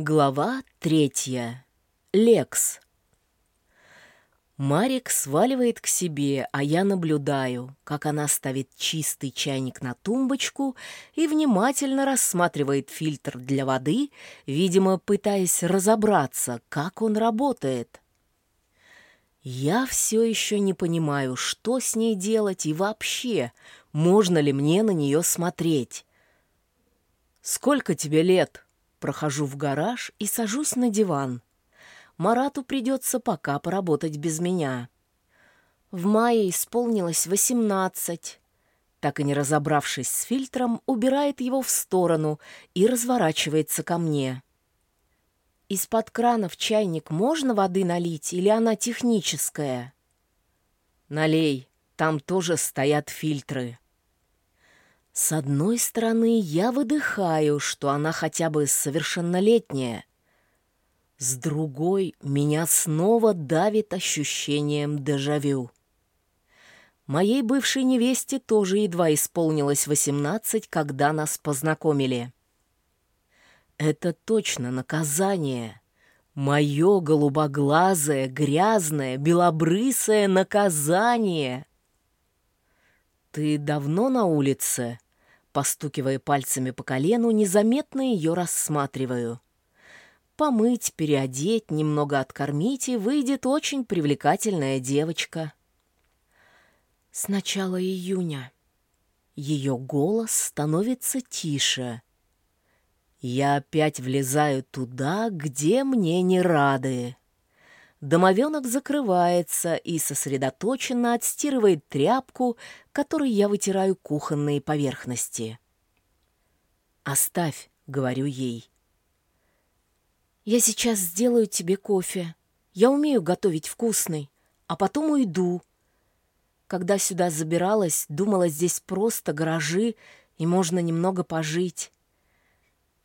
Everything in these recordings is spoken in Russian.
Глава третья. Лекс. Марик сваливает к себе, а я наблюдаю, как она ставит чистый чайник на тумбочку и внимательно рассматривает фильтр для воды, видимо, пытаясь разобраться, как он работает. Я все еще не понимаю, что с ней делать и вообще, можно ли мне на нее смотреть. «Сколько тебе лет?» Прохожу в гараж и сажусь на диван. Марату придется пока поработать без меня. В мае исполнилось восемнадцать. Так и не разобравшись с фильтром, убирает его в сторону и разворачивается ко мне. Из-под крана в чайник можно воды налить или она техническая? Налей, там тоже стоят фильтры. С одной стороны, я выдыхаю, что она хотя бы совершеннолетняя. С другой, меня снова давит ощущением дежавю. Моей бывшей невесте тоже едва исполнилось восемнадцать, когда нас познакомили. Это точно наказание. Мое голубоглазое, грязное, белобрысое наказание. «Ты давно на улице?» Постукивая пальцами по колену, незаметно ее рассматриваю. Помыть, переодеть, немного откормить, и выйдет очень привлекательная девочка. С начала июня. Ее голос становится тише. Я опять влезаю туда, где мне не рады. Домовенок закрывается и сосредоточенно отстирывает тряпку, которой я вытираю кухонные поверхности. «Оставь», — говорю ей. «Я сейчас сделаю тебе кофе. Я умею готовить вкусный, а потом уйду». Когда сюда забиралась, думала, здесь просто гаражи, и можно немного пожить.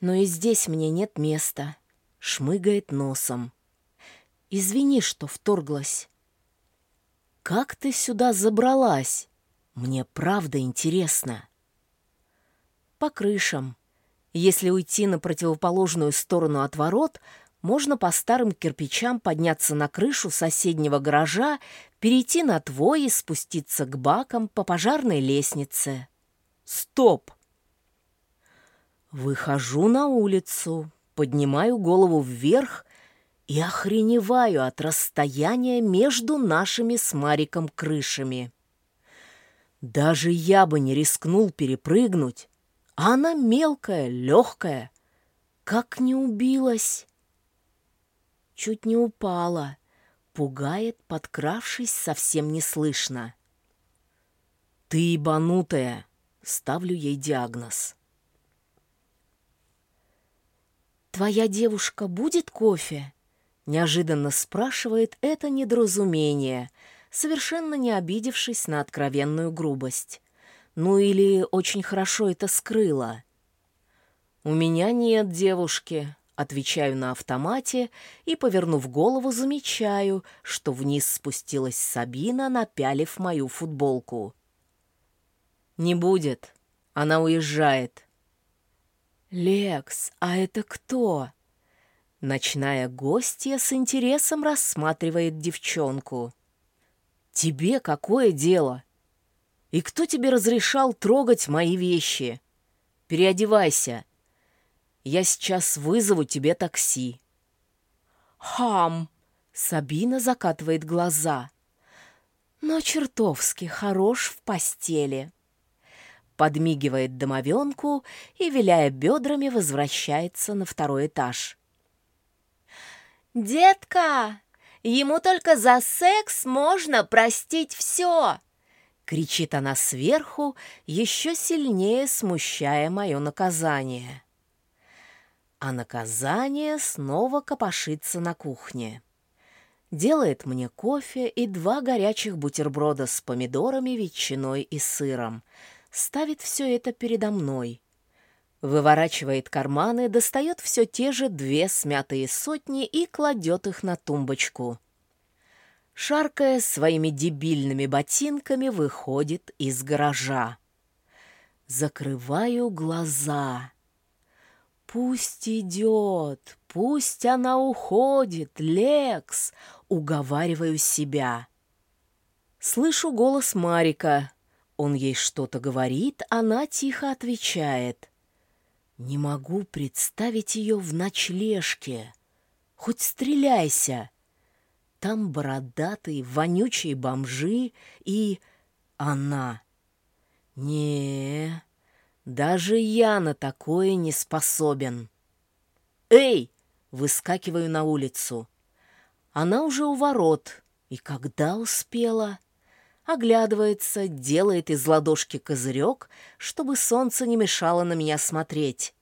Но и здесь мне нет места. Шмыгает носом. Извини, что вторглась. Как ты сюда забралась? Мне правда интересно. По крышам. Если уйти на противоположную сторону от ворот, можно по старым кирпичам подняться на крышу соседнего гаража, перейти на твой и спуститься к бакам по пожарной лестнице. Стоп! Выхожу на улицу, поднимаю голову вверх и охреневаю от расстояния между нашими с Мариком крышами. Даже я бы не рискнул перепрыгнуть, она мелкая, легкая, как не убилась. Чуть не упала, пугает, подкравшись совсем неслышно. «Ты ебанутая!» — ставлю ей диагноз. «Твоя девушка будет кофе?» Неожиданно спрашивает это недоразумение, совершенно не обидевшись на откровенную грубость. Ну или очень хорошо это скрыла. «У меня нет девушки», — отвечаю на автомате и, повернув голову, замечаю, что вниз спустилась Сабина, напялив мою футболку. «Не будет. Она уезжает». «Лекс, а это кто?» Ночная гостья с интересом рассматривает девчонку. «Тебе какое дело? И кто тебе разрешал трогать мои вещи? Переодевайся. Я сейчас вызову тебе такси». «Хам!» — Сабина закатывает глаза. «Но чертовски хорош в постели» подмигивает домовенку и, виляя бедрами, возвращается на второй этаж. «Детка, ему только за секс можно простить все!» Кричит она сверху, еще сильнее смущая мое наказание. А наказание снова копошится на кухне. Делает мне кофе и два горячих бутерброда с помидорами, ветчиной и сыром. Ставит все это передо мной. Выворачивает карманы, достает все те же две смятые сотни и кладет их на тумбочку. Шаркая своими дебильными ботинками, выходит из гаража. Закрываю глаза. Пусть идет, пусть она уходит, Лекс, уговариваю себя. Слышу голос Марика. Он ей что-то говорит, она тихо отвечает. Не могу представить ее в ночлежке. Хоть стреляйся. Там бородатые, вонючие бомжи и она. Не, даже я на такое не способен. «Эй!» — выскакиваю на улицу. Она уже у ворот. И когда успела? Оглядывается, делает из ладошки козырек, чтобы солнце не мешало на меня смотреть.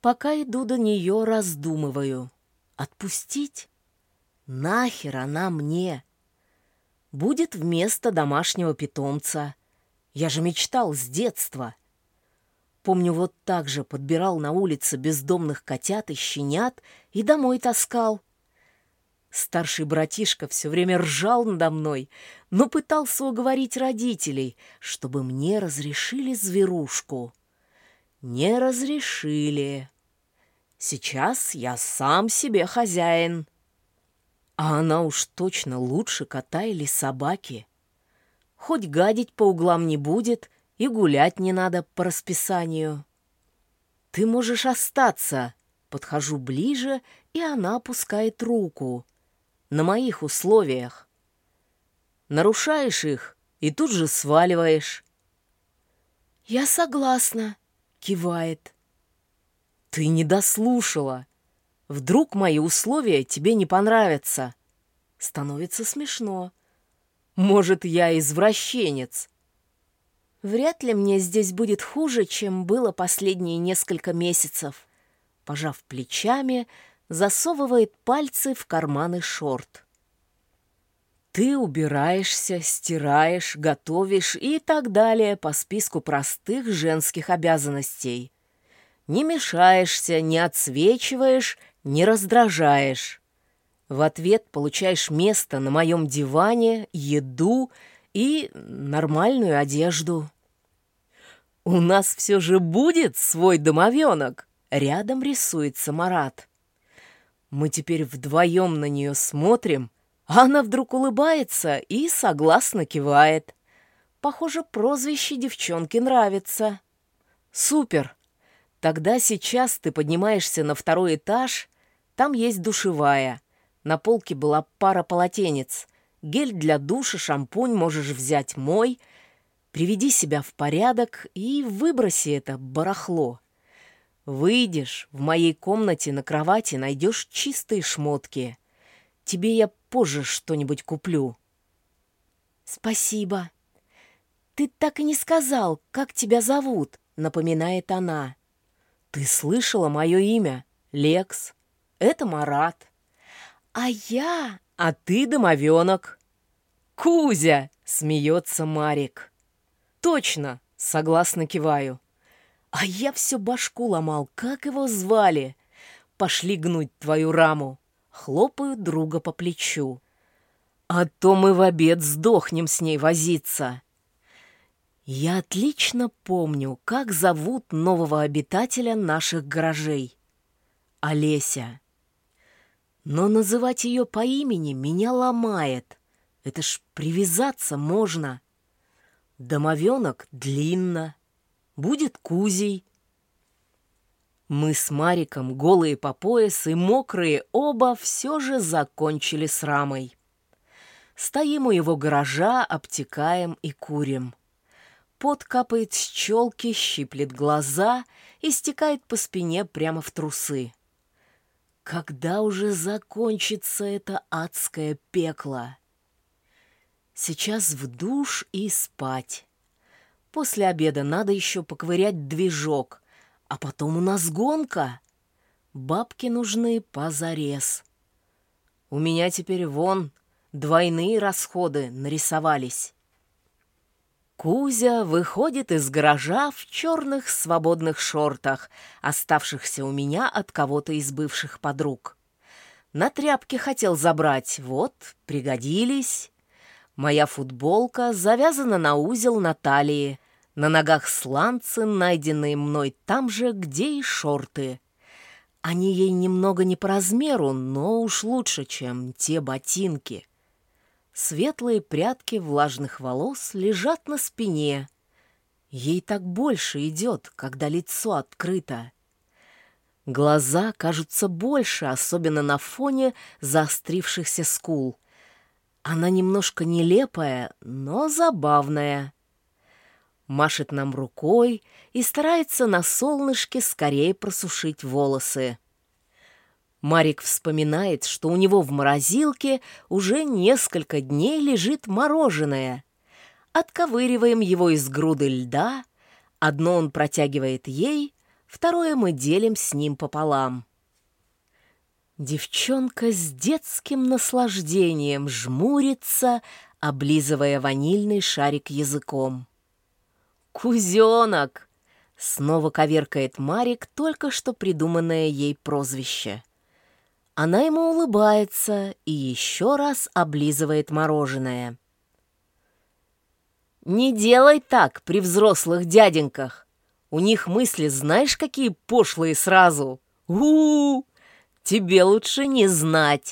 Пока иду до нее, раздумываю. Отпустить? Нахер она мне? Будет вместо домашнего питомца. Я же мечтал с детства. Помню, вот так же подбирал на улице бездомных котят и щенят и домой таскал. Старший братишка все время ржал надо мной, но пытался уговорить родителей, чтобы мне разрешили зверушку. Не разрешили. Сейчас я сам себе хозяин. А она уж точно лучше кота или собаки. Хоть гадить по углам не будет — и гулять не надо по расписанию. Ты можешь остаться. Подхожу ближе, и она опускает руку. На моих условиях. Нарушаешь их и тут же сваливаешь. «Я согласна», — кивает. «Ты не дослушала. Вдруг мои условия тебе не понравятся?» Становится смешно. «Может, я извращенец?» Вряд ли мне здесь будет хуже, чем было последние несколько месяцев. Пожав плечами, засовывает пальцы в карманы шорт. Ты убираешься, стираешь, готовишь и так далее по списку простых женских обязанностей. Не мешаешься, не отсвечиваешь, не раздражаешь. В ответ получаешь место на моем диване, еду и нормальную одежду. «У нас все же будет свой домовенок!» Рядом рисуется Марат. Мы теперь вдвоем на нее смотрим, а она вдруг улыбается и согласно кивает. Похоже, прозвище девчонке нравится. Супер! Тогда сейчас ты поднимаешься на второй этаж, там есть душевая. На полке была пара полотенец. Гель для душа, шампунь можешь взять мой. Приведи себя в порядок и выброси это барахло. Выйдешь, в моей комнате на кровати найдешь чистые шмотки. Тебе я позже что-нибудь куплю. Спасибо. Ты так и не сказал, как тебя зовут, напоминает она. Ты слышала мое имя, Лекс. Это Марат. А я а ты домовенок». «Кузя!» — смеется Марик. «Точно!» — согласно киваю. «А я все башку ломал, как его звали? Пошли гнуть твою раму!» Хлопаю друга по плечу. «А то мы в обед сдохнем с ней возиться!» Я отлично помню, как зовут нового обитателя наших гаражей. Олеся. Но называть ее по имени меня ломает. Это ж привязаться можно. Домовенок длинно. Будет кузей. Мы с Мариком, голые по пояс и мокрые оба, все же закончили с рамой. Стоим у его гаража, обтекаем и курим. Пот капает с челки, щиплет глаза и стекает по спине прямо в трусы. Когда уже закончится это адское пекло? Сейчас в душ и спать. После обеда надо еще поковырять движок, а потом у нас гонка. Бабки нужны позарез. У меня теперь вон двойные расходы нарисовались. Кузя выходит из гаража в черных свободных шортах, оставшихся у меня от кого-то из бывших подруг. На тряпке хотел забрать, вот, пригодились. Моя футболка завязана на узел на талии, на ногах сланцы, найденные мной там же, где и шорты. Они ей немного не по размеру, но уж лучше, чем те ботинки. Светлые прядки влажных волос лежат на спине. Ей так больше идет, когда лицо открыто. Глаза кажутся больше, особенно на фоне заострившихся скул. Она немножко нелепая, но забавная. Машет нам рукой и старается на солнышке скорее просушить волосы. Марик вспоминает, что у него в морозилке уже несколько дней лежит мороженое. Отковыриваем его из груды льда, одно он протягивает ей, второе мы делим с ним пополам. Девчонка с детским наслаждением жмурится, облизывая ванильный шарик языком. «Кузенок!» — снова коверкает Марик только что придуманное ей прозвище. Она ему улыбается и еще раз облизывает мороженое. «Не делай так при взрослых дяденьках. У них мысли знаешь, какие пошлые сразу. у, -у, -у Тебе лучше не знать».